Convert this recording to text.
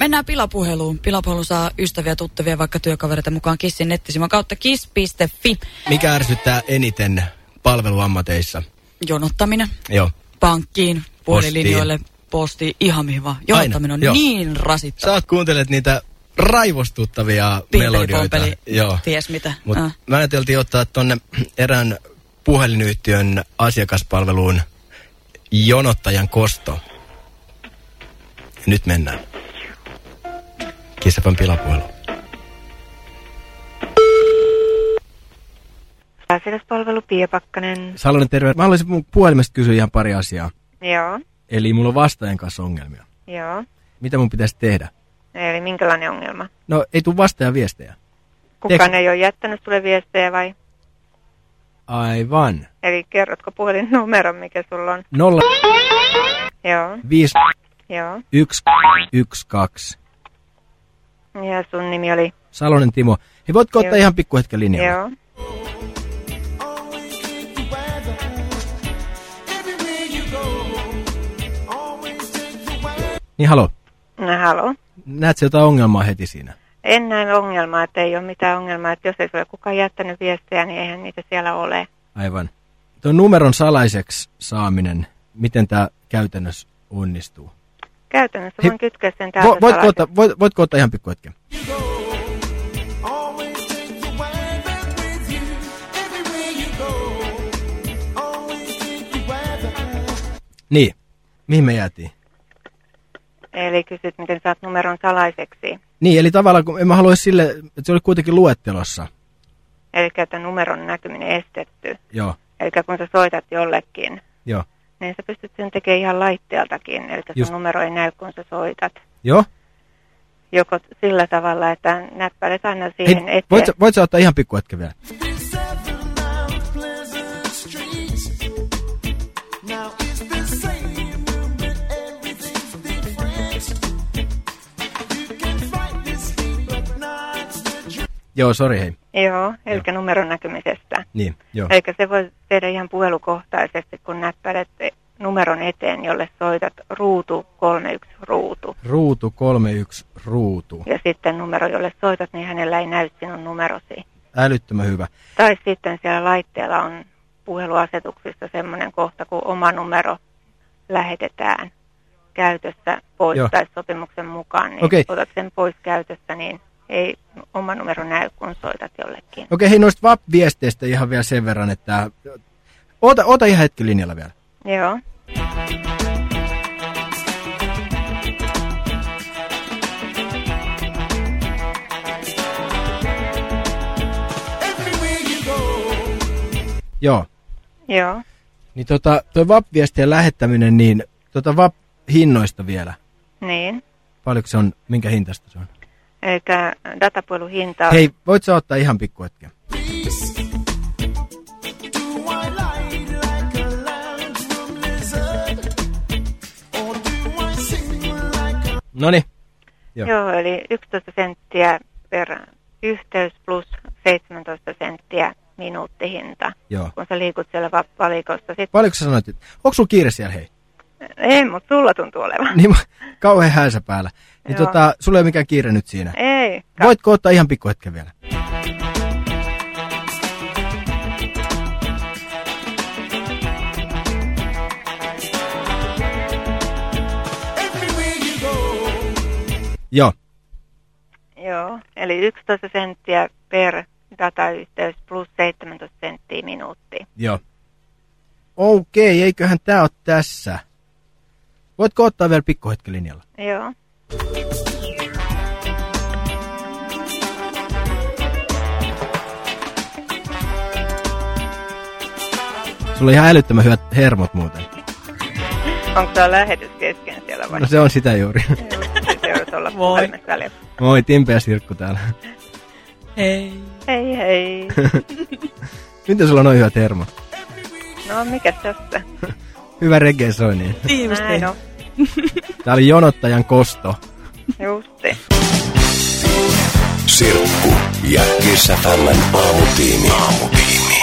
Mennään pilapuheluun. Pilapuhelu saa ystäviä, tuttavia, vaikka työkavereita mukaan Kissin nettisivun kautta kiss.fi. Mikä ärsyttää eniten palveluammateissa? Jonottaminen. Joo. Pankkiin, puhelinlinjoille, posti, ihan mihin vaan. Jonottaminen on Joo. niin Sä rasittavaa. oot kuuntelet niitä raivostuttavia melodioita. Pimpeli, Joo. ties mitä. Mutta Ah. mä ajateltiin ottaa tonne erään puhelinyhtiön asiakaspalveluun jonottajan kosto. Nyt mennään. Kissafan pilapuhelu. Asiakaspalvelu Pia Pakkanen. Salonen, terve. Mä haluaisin mun puhelimesta kysyä ihan pari asiaa. Joo, Eli mulla on vastaajan kanssa ongelmia. joo. Mitä mun pitäisi tehdä? Eli minkälainen ongelma? No, ei tuu vastaajan viestejä. Kukaan Tek- ei ole jättänyt sulle viestejä vai? Aivan. Eli kerrotko puhelinnumeron, mikä sulla on? 0, Joo, 5, joo. 1, 1, 2. Ja sun nimi oli? Salonen Timo. Hei, voitko ottaa Joo. ihan pikkuhetken linjalla? Joo. Niin halo. No halo. Näet sä jotain ongelmaa heti siinä? En näe ongelmaa, että ei ole mitään ongelmaa. Että jos ei sulle kukaan jättänyt viestejä, niin eihän niitä siellä ole. Aivan. Tuon numeron salaiseksi saaminen, miten tämä käytännössä onnistuu? Käytännössä voin kytkeä sen täältä Vo, voitko, ottaa, voit, voitko ottaa ihan pikkuhetken? Niin. Mihin me jäätiin? Eli kysyt, miten saat numeron salaiseksi. Niin, eli tavallaan kun en mä haluaisi sille, että se oli kuitenkin luettelossa. Eli että numeron näkyminen estetty. Joo, Eli kun sä soitat jollekin, joo. Niin sä pystyt sen tekemään ihan laitteeltakin. Eli sun Just. numero ei näy, kun sä soitat. Joo? Joko sillä tavalla, että näppäilet aina Hei, siihen eteen. voit, sä- voit sä ottaa ihan pikkuhetken vielä? Joo, sori hei. Joo, eli numeron näkymisestä. Niin, joo. Eli se voi tehdä ihan puhelukohtaisesti, kun näppäilet numeron eteen, jolle soitat ruutu 31 ruutu. Ruutu 31 ruutu. Ja sitten numero, jolle soitat, niin hänellä ei näy sinun numerosi. Älyttömän hyvä. Tai sitten siellä laitteella on puheluasetuksissa semmoinen kohta, kun oma numero lähetetään käytössä pois Joo. tai sopimuksen mukaan, niin Okei. otat sen pois käytöstä, niin ei oma numero näy, kun soitat jollekin. Okei, hei noista VAP-viesteistä ihan vielä sen verran, että... Ota, ota ihan hetki linjalla vielä. Joo. Joo. Joo. Niin tota, toi VAP-viestien lähettäminen, niin tota VAP-hinnoista vielä. Niin. Paljonko se on, minkä hintasta se on? Eli datapuhelun hinta on Hei, voit sä ottaa ihan pikkuhetken? Noni. Joo. Joo, eli 11 senttiä per yhteys plus 17 senttiä minuuttihinta, Joo. kun sä liikut siellä va- valikossa. Sitten, Paljonko sä sanoit, onko sulla kiire siellä, hei? Ei, mutta sulla tuntuu olevan. Niin kauhean häisä päällä. Niin Joo. tota, sulla ei ole mikään kiire nyt siinä. Ei. Ka- Voitko ottaa ihan pikkuhetken vielä? Joo, Joo, eli 11 senttiä per datayhteys plus 17 senttiä minuutti. joo. Okei, eiköhän tää ole tässä. Voitko ottaa vielä pikkuhetken linjalla? Joo. Sulla on ihan älyttömän hyvät hermot muuten. Onko tämä lähetys kesken siellä vai? No se on sitä juuri. Se olla Moi. Moi, Timpe ja Sirkku täällä. Hei. Hei hei. Miten sulla on noin hyvät hermot? No mikä tässä? Hyvä reggae soi niin. Tiivisti. Näin on. Tää oli jonottajan kosto. Justi. Sirkku ja Kissafannan aamutiimi. Aamutiimi.